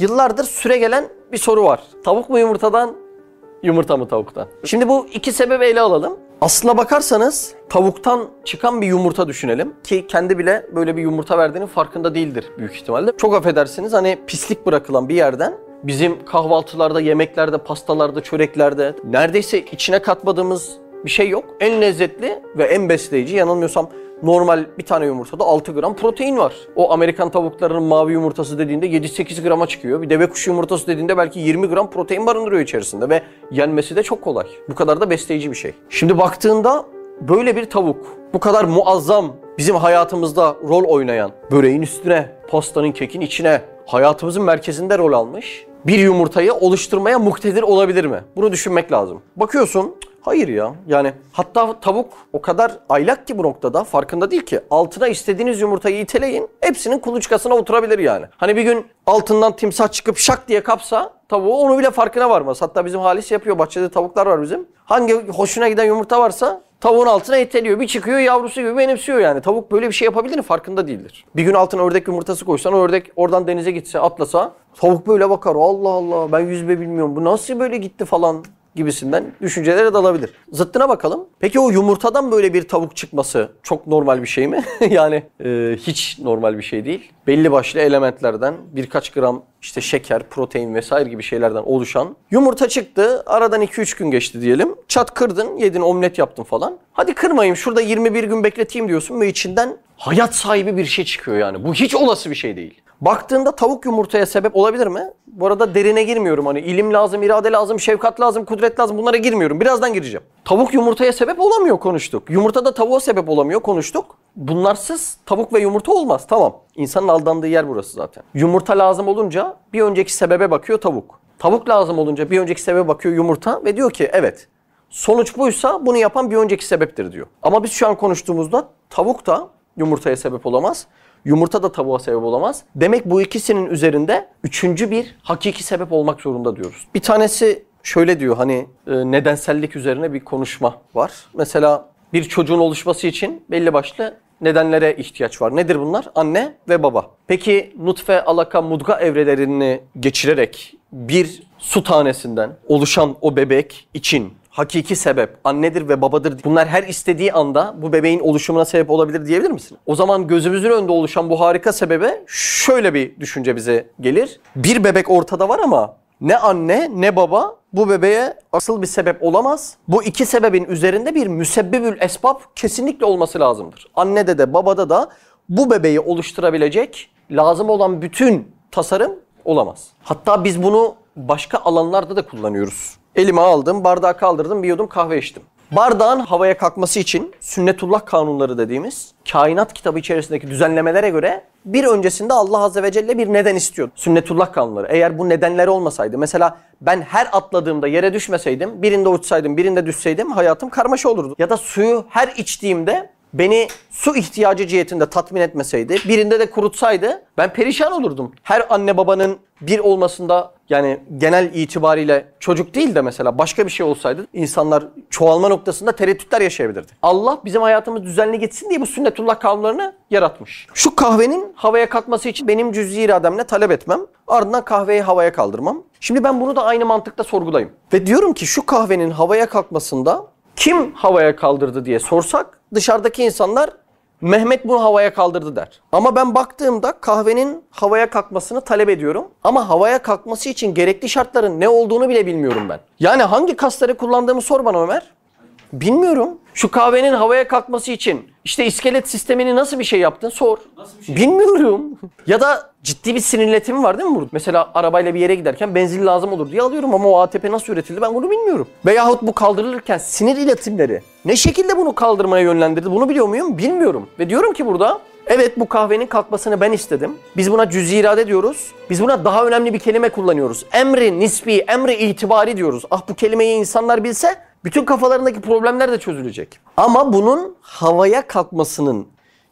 yıllardır süre gelen bir soru var. Tavuk mu yumurtadan, yumurta mı tavuktan? Şimdi bu iki sebebi ele alalım. Aslına bakarsanız tavuktan çıkan bir yumurta düşünelim ki kendi bile böyle bir yumurta verdiğinin farkında değildir büyük ihtimalle. Çok affedersiniz hani pislik bırakılan bir yerden bizim kahvaltılarda, yemeklerde, pastalarda, çöreklerde neredeyse içine katmadığımız bir şey yok. En lezzetli ve en besleyici yanılmıyorsam normal bir tane yumurtada 6 gram protein var. O Amerikan tavuklarının mavi yumurtası dediğinde 7-8 grama çıkıyor. Bir deve kuşu yumurtası dediğinde belki 20 gram protein barındırıyor içerisinde ve yenmesi de çok kolay. Bu kadar da besleyici bir şey. Şimdi baktığında böyle bir tavuk bu kadar muazzam bizim hayatımızda rol oynayan böreğin üstüne, pastanın kekin içine hayatımızın merkezinde rol almış bir yumurtayı oluşturmaya muktedir olabilir mi? Bunu düşünmek lazım. Bakıyorsun Hayır ya. Yani hatta tavuk o kadar aylak ki bu noktada farkında değil ki. Altına istediğiniz yumurtayı iteleyin. Hepsinin kuluçkasına oturabilir yani. Hani bir gün altından timsah çıkıp şak diye kapsa tavuğu onu bile farkına varmaz. Hatta bizim Halis yapıyor. Bahçede tavuklar var bizim. Hangi hoşuna giden yumurta varsa tavuğun altına iteliyor. Bir çıkıyor yavrusu gibi benimsiyor yani. Tavuk böyle bir şey yapabilir farkında değildir. Bir gün altına ördek yumurtası koysan ördek oradan denize gitse atlasa tavuk böyle bakar. Allah Allah ben yüzme bilmiyorum. Bu nasıl böyle gitti falan gibisinden düşüncelere dalabilir. Zıttına bakalım. Peki o yumurtadan böyle bir tavuk çıkması çok normal bir şey mi? yani e, hiç normal bir şey değil. Belli başlı elementlerden birkaç gram işte şeker, protein vesaire gibi şeylerden oluşan yumurta çıktı. Aradan 2-3 gün geçti diyelim. Çat kırdın, yedin, omlet yaptın falan. Hadi kırmayayım şurada 21 gün bekleteyim diyorsun ve içinden hayat sahibi bir şey çıkıyor yani. Bu hiç olası bir şey değil. Baktığında tavuk yumurtaya sebep olabilir mi? Bu arada derine girmiyorum. Hani ilim lazım, irade lazım, şefkat lazım, kudret lazım. Bunlara girmiyorum. Birazdan gireceğim. Tavuk yumurtaya sebep olamıyor konuştuk. Yumurta da tavuğa sebep olamıyor konuştuk. Bunlarsız tavuk ve yumurta olmaz. Tamam. İnsanın aldandığı yer burası zaten. Yumurta lazım olunca bir önceki sebebe bakıyor tavuk. Tavuk lazım olunca bir önceki sebebe bakıyor yumurta ve diyor ki evet sonuç buysa bunu yapan bir önceki sebeptir diyor. Ama biz şu an konuştuğumuzda tavuk da yumurtaya sebep olamaz. Yumurta da tavuğa sebep olamaz. Demek bu ikisinin üzerinde üçüncü bir hakiki sebep olmak zorunda diyoruz. Bir tanesi şöyle diyor hani e, nedensellik üzerine bir konuşma var. Mesela bir çocuğun oluşması için belli başlı nedenlere ihtiyaç var. Nedir bunlar? Anne ve baba. Peki nutfe, alaka, mudga evrelerini geçirerek bir su tanesinden oluşan o bebek için hakiki sebep annedir ve babadır. Bunlar her istediği anda bu bebeğin oluşumuna sebep olabilir diyebilir misin? O zaman gözümüzün önünde oluşan bu harika sebebe şöyle bir düşünce bize gelir. Bir bebek ortada var ama ne anne ne baba bu bebeğe asıl bir sebep olamaz. Bu iki sebebin üzerinde bir müsebbibül esbab kesinlikle olması lazımdır. Annede de babada da bu bebeği oluşturabilecek lazım olan bütün tasarım olamaz. Hatta biz bunu başka alanlarda da kullanıyoruz. Elime aldım, bardağı kaldırdım, bir yudum kahve içtim. Bardağın havaya kalkması için sünnetullah kanunları dediğimiz kainat kitabı içerisindeki düzenlemelere göre bir öncesinde Allah Azze ve Celle bir neden istiyor. Sünnetullah kanunları. Eğer bu nedenler olmasaydı mesela ben her atladığımda yere düşmeseydim, birinde uçsaydım, birinde düşseydim hayatım karmaşa olurdu. Ya da suyu her içtiğimde beni su ihtiyacı cihetinde tatmin etmeseydi, birinde de kurutsaydı ben perişan olurdum. Her anne babanın bir olmasında yani genel itibariyle çocuk değil de mesela başka bir şey olsaydı insanlar çoğalma noktasında tereddütler yaşayabilirdi. Allah bizim hayatımız düzenli gitsin diye bu sünnetullah kanunlarını yaratmış. Şu kahvenin havaya kalkması için benim cüz'i irademle talep etmem. Ardından kahveyi havaya kaldırmam. Şimdi ben bunu da aynı mantıkta sorgulayayım. Ve diyorum ki şu kahvenin havaya kalkmasında kim havaya kaldırdı diye sorsak dışarıdaki insanlar Mehmet bunu havaya kaldırdı der. Ama ben baktığımda kahvenin havaya kalkmasını talep ediyorum. Ama havaya kalkması için gerekli şartların ne olduğunu bile bilmiyorum ben. Yani hangi kasları kullandığımı sor bana Ömer. Bilmiyorum. Şu kahvenin havaya kalkması için işte iskelet sistemini nasıl bir şey yaptın sor. Şey? Bilmiyorum. ya da ciddi bir sinir iletimi var değil mi burada? Mesela arabayla bir yere giderken benzin lazım olur diye alıyorum ama o ATP nasıl üretildi ben bunu bilmiyorum. Veyahut bu kaldırılırken sinir iletimleri ne şekilde bunu kaldırmaya yönlendirdi bunu biliyor muyum? Bilmiyorum. Ve diyorum ki burada Evet bu kahvenin kalkmasını ben istedim. Biz buna cüz irade diyoruz. Biz buna daha önemli bir kelime kullanıyoruz. Emri nispi, emri itibari diyoruz. Ah bu kelimeyi insanlar bilse bütün kafalarındaki problemler de çözülecek. Ama bunun havaya kalkmasının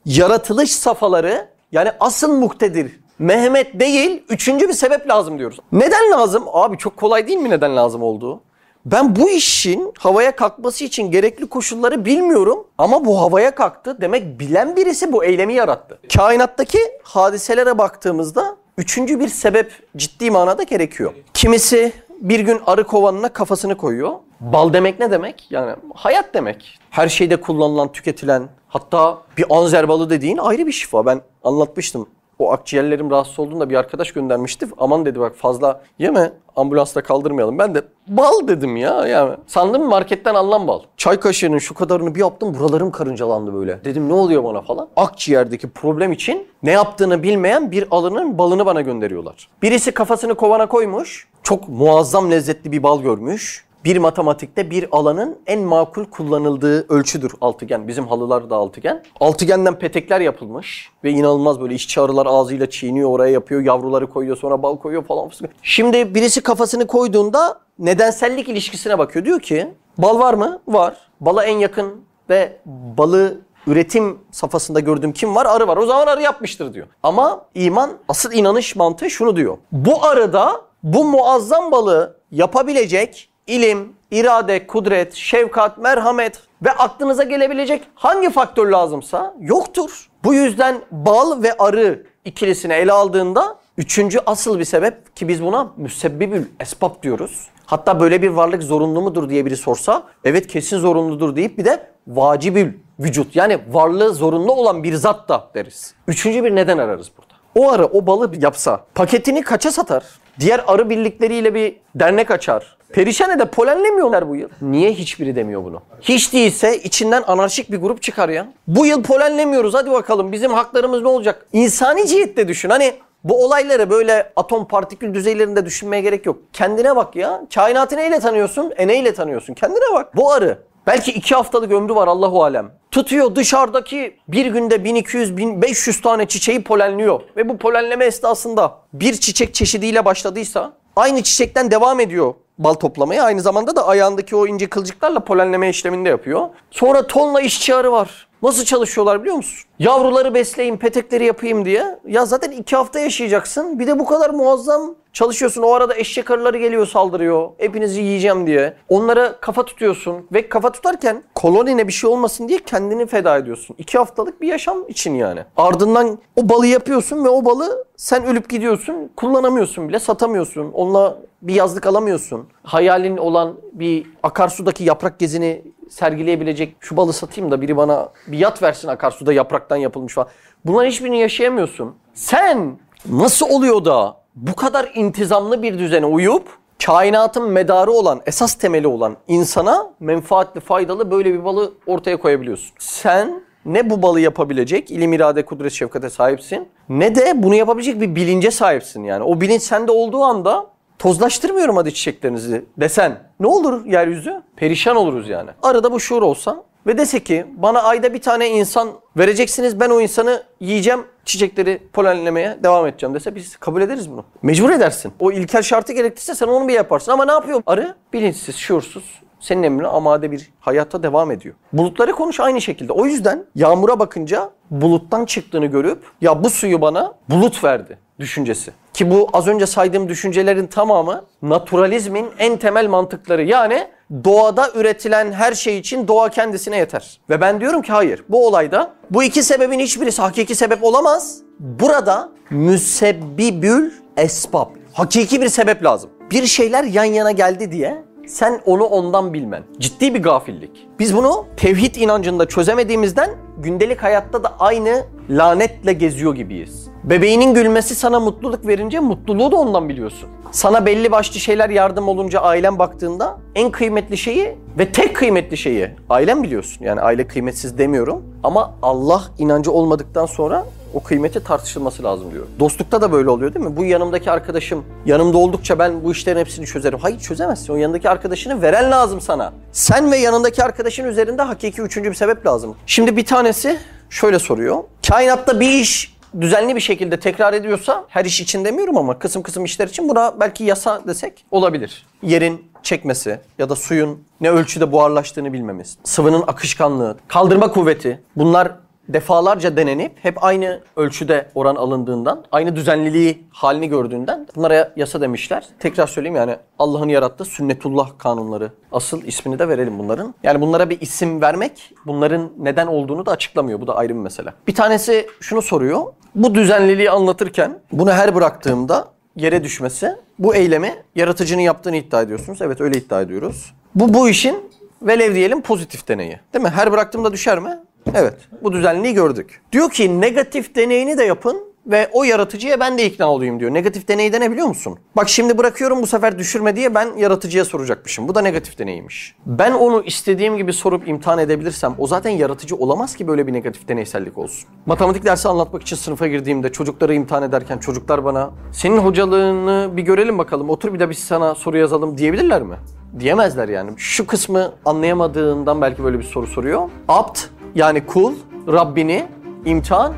yaratılış safhaları yani asıl muktedir Mehmet değil üçüncü bir sebep lazım diyoruz. Neden lazım? Abi çok kolay değil mi neden lazım olduğu? Ben bu işin havaya kalkması için gerekli koşulları bilmiyorum ama bu havaya kalktı. Demek bilen birisi bu eylemi yarattı. Kainattaki hadiselere baktığımızda üçüncü bir sebep ciddi manada gerekiyor. Kimisi bir gün arı kovanına kafasını koyuyor. Bal demek ne demek? Yani hayat demek. Her şeyde kullanılan, tüketilen, hatta bir anzer balı dediğin ayrı bir şifa. Ben anlatmıştım. O akciğerlerim rahatsız olduğunda bir arkadaş göndermişti. Aman dedi bak fazla yeme ambulansta kaldırmayalım. Ben de bal dedim ya. Yani sandım marketten alınan bal. Çay kaşığının şu kadarını bir yaptım buralarım karıncalandı böyle. Dedim ne oluyor bana falan. Akciğerdeki problem için ne yaptığını bilmeyen bir alının balını bana gönderiyorlar. Birisi kafasını kovana koymuş. Çok muazzam lezzetli bir bal görmüş bir matematikte bir alanın en makul kullanıldığı ölçüdür altıgen. Bizim halılar da altıgen. Altıgenden petekler yapılmış ve inanılmaz böyle işçi arılar ağzıyla çiğniyor oraya yapıyor. Yavruları koyuyor sonra bal koyuyor falan. Şimdi birisi kafasını koyduğunda nedensellik ilişkisine bakıyor. Diyor ki bal var mı? Var. Bala en yakın ve balı üretim safhasında gördüğüm kim var? Arı var. O zaman arı yapmıştır diyor. Ama iman asıl inanış mantığı şunu diyor. Bu arıda bu muazzam balı yapabilecek ilim, irade, kudret, şefkat, merhamet ve aklınıza gelebilecek hangi faktör lazımsa yoktur. Bu yüzden bal ve arı ikilisini ele aldığında üçüncü asıl bir sebep ki biz buna müsebbibül esbab diyoruz. Hatta böyle bir varlık zorunlu mudur diye biri sorsa evet kesin zorunludur deyip bir de vacibül vücut yani varlığı zorunlu olan bir zat da deriz. Üçüncü bir neden ararız burada. O arı o balı yapsa paketini kaça satar? Diğer arı birlikleriyle bir dernek açar. Perişan de polenlemiyorlar bu yıl. Niye hiçbiri demiyor bunu? Hiç değilse içinden anarşik bir grup çıkar ya. Bu yıl polenlemiyoruz hadi bakalım bizim haklarımız ne olacak? İnsani cihette düşün hani bu olayları böyle atom partikül düzeylerinde düşünmeye gerek yok. Kendine bak ya. Kainatı neyle tanıyorsun? E neyle tanıyorsun? Kendine bak. Bu arı Belki iki haftalık ömrü var Allahu alem. Tutuyor dışarıdaki bir günde 1200-1500 tane çiçeği polenliyor. Ve bu polenleme esnasında bir çiçek çeşidiyle başladıysa aynı çiçekten devam ediyor bal toplamaya. Aynı zamanda da ayağındaki o ince kılcıklarla polenleme işleminde yapıyor. Sonra tonla işçi arı var. Nasıl çalışıyorlar biliyor musun? Yavruları besleyin, petekleri yapayım diye. Ya zaten iki hafta yaşayacaksın. Bir de bu kadar muazzam çalışıyorsun. O arada eşek arıları geliyor saldırıyor. Hepinizi yiyeceğim diye. Onlara kafa tutuyorsun. Ve kafa tutarken kolonine bir şey olmasın diye kendini feda ediyorsun. İki haftalık bir yaşam için yani. Ardından o balı yapıyorsun ve o balı sen ölüp gidiyorsun. Kullanamıyorsun bile, satamıyorsun. Onunla bir yazlık alamıyorsun. Hayalin olan bir akarsudaki yaprak gezini sergileyebilecek şu balı satayım da biri bana bir yat versin akarsuda yapraktan yapılmış falan. Bunların hiçbirini yaşayamıyorsun. Sen nasıl oluyor da bu kadar intizamlı bir düzene uyup kainatın medarı olan, esas temeli olan insana menfaatli, faydalı böyle bir balı ortaya koyabiliyorsun. Sen ne bu balı yapabilecek ilim, irade, kudret, şefkate sahipsin ne de bunu yapabilecek bir bilince sahipsin yani. O bilinç sende olduğu anda tozlaştırmıyorum hadi çiçeklerinizi desen ne olur yeryüzü? Perişan oluruz yani. Arada bu şuur olsa ve dese ki bana ayda bir tane insan vereceksiniz ben o insanı yiyeceğim çiçekleri polenlemeye devam edeceğim dese biz kabul ederiz bunu. Mecbur edersin. O ilkel şartı gerektirse sen onu bir yaparsın ama ne yapıyor? Arı bilinçsiz, şuursuz, senin emrine amade bir hayata devam ediyor. Bulutları konuş aynı şekilde. O yüzden yağmura bakınca buluttan çıktığını görüp ya bu suyu bana bulut verdi düşüncesi. Ki bu az önce saydığım düşüncelerin tamamı naturalizmin en temel mantıkları. Yani doğada üretilen her şey için doğa kendisine yeter. Ve ben diyorum ki hayır. Bu olayda bu iki sebebin hiçbirisi hakiki sebep olamaz. Burada müsebbibül esbab. Hakiki bir sebep lazım. Bir şeyler yan yana geldi diye sen onu ondan bilmen. Ciddi bir gafillik. Biz bunu tevhid inancında çözemediğimizden gündelik hayatta da aynı lanetle geziyor gibiyiz. Bebeğinin gülmesi sana mutluluk verince mutluluğu da ondan biliyorsun. Sana belli başlı şeyler yardım olunca ailen baktığında en kıymetli şeyi ve tek kıymetli şeyi ailen biliyorsun. Yani aile kıymetsiz demiyorum ama Allah inancı olmadıktan sonra o kıymeti tartışılması lazım diyor. Dostlukta da böyle oluyor değil mi? Bu yanımdaki arkadaşım yanımda oldukça ben bu işlerin hepsini çözerim. Hayır çözemezsin. O yanındaki arkadaşını veren lazım sana. Sen ve yanındaki arkadaşın üzerinde hakiki üçüncü bir sebep lazım. Şimdi bir tanesi şöyle soruyor. Kainatta bir iş düzenli bir şekilde tekrar ediyorsa her iş için demiyorum ama kısım kısım işler için buna belki yasa desek olabilir. Yerin çekmesi ya da suyun ne ölçüde buharlaştığını bilmemiz, sıvının akışkanlığı, kaldırma kuvveti bunlar defalarca denenip hep aynı ölçüde oran alındığından, aynı düzenliliği halini gördüğünden bunlara yasa demişler. Tekrar söyleyeyim yani Allah'ın yarattığı sünnetullah kanunları. Asıl ismini de verelim bunların. Yani bunlara bir isim vermek bunların neden olduğunu da açıklamıyor. Bu da ayrı bir mesele. Bir tanesi şunu soruyor. Bu düzenliliği anlatırken bunu her bıraktığımda yere düşmesi bu eylemi yaratıcının yaptığını iddia ediyorsunuz. Evet öyle iddia ediyoruz. Bu bu işin velev diyelim pozitif deneyi. Değil mi? Her bıraktığımda düşer mi? Evet. Bu düzenliği gördük. Diyor ki negatif deneyini de yapın ve o yaratıcıya ben de ikna olayım diyor. Negatif deneyi de ne biliyor musun? Bak şimdi bırakıyorum bu sefer düşürme diye ben yaratıcıya soracakmışım. Bu da negatif deneyiymiş. Ben onu istediğim gibi sorup imtihan edebilirsem o zaten yaratıcı olamaz ki böyle bir negatif deneysellik olsun. Matematik dersi anlatmak için sınıfa girdiğimde çocukları imtihan ederken çocuklar bana senin hocalığını bir görelim bakalım otur bir de biz sana soru yazalım diyebilirler mi? Diyemezler yani. Şu kısmı anlayamadığından belki böyle bir soru soruyor. Apt yani kul Rabbini imtihan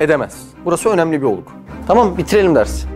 edemez. Burası önemli bir olgu. Tamam bitirelim dersi.